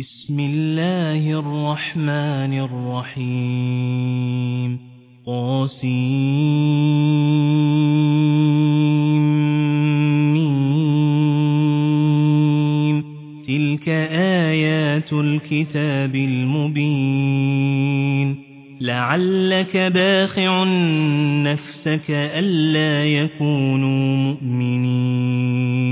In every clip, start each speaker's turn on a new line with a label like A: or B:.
A: بسم الله الرحمن الرحيم. قاسمين تلك آيات الكتاب المبين. لعلك باخع نفسك ألا يكونوا مؤمنين.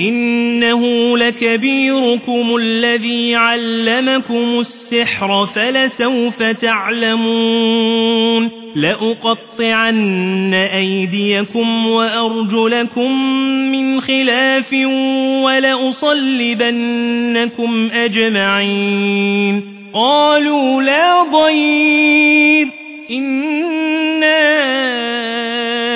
A: إنه لكبيركم الذي علمكم السحر فلسوف تعلمون. لأقطعن أيديكم وأرجلكم من خلاف ولأصلبنكم أجمعين. قالوا لا ضير إنا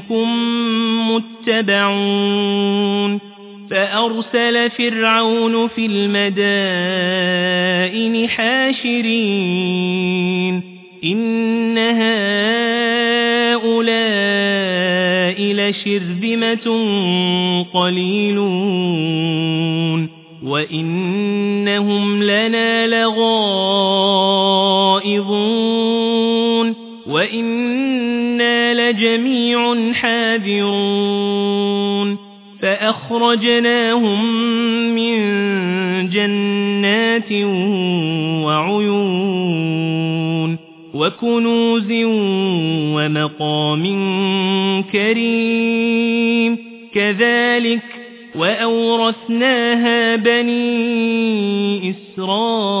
A: إنكم متبعون فأرسل فرعون في المدائن حاشرين إن هؤلاء لشرذمة قليلون وإنهم لنا لغائظون لجميع حاذرون فأخرجناهم من جنات وعيون وكنوز ومقام كريم كذلك وأورثناها بني إسرائيل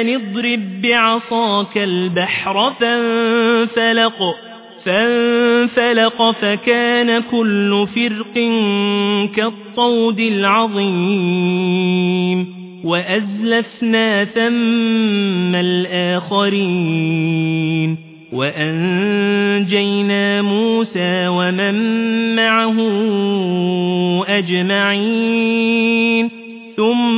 A: أن اضرب بعصاك البحر فانفلق فانفلق فكان كل فرق كالطود العظيم وأزلفنا ثم الآخرين وأنجينا موسى ومن معه أجمعين ثم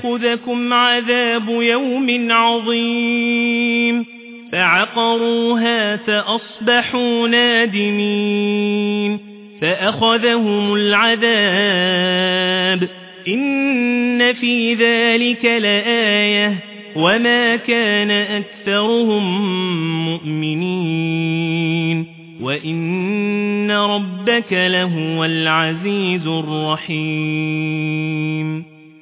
A: فيأخذكم عذاب يوم عظيم فعقروها فأصبحوا نادمين فأخذهم العذاب إن في ذلك لآية وما كان أكثرهم مؤمنين وإن ربك لهو العزيز الرحيم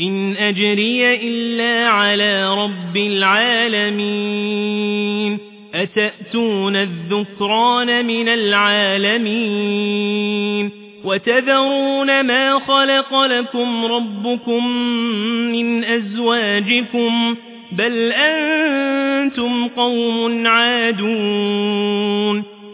A: إن أجري إلا على رب العالمين. أتأتون الذكران من العالمين. وتذرون ما خلق لكم ربكم من أزواجكم. بل أنتم قوم عادون.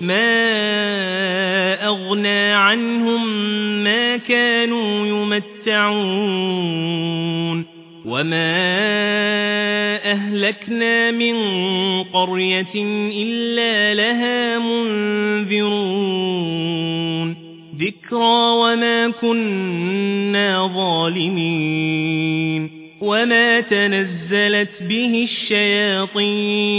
A: ما أغنى عنهم ما كانوا يمتعون وما أهلكنا من قرية إلا لها منذرون ذكرى وما كنا ظالمين وما تنزلت به الشياطين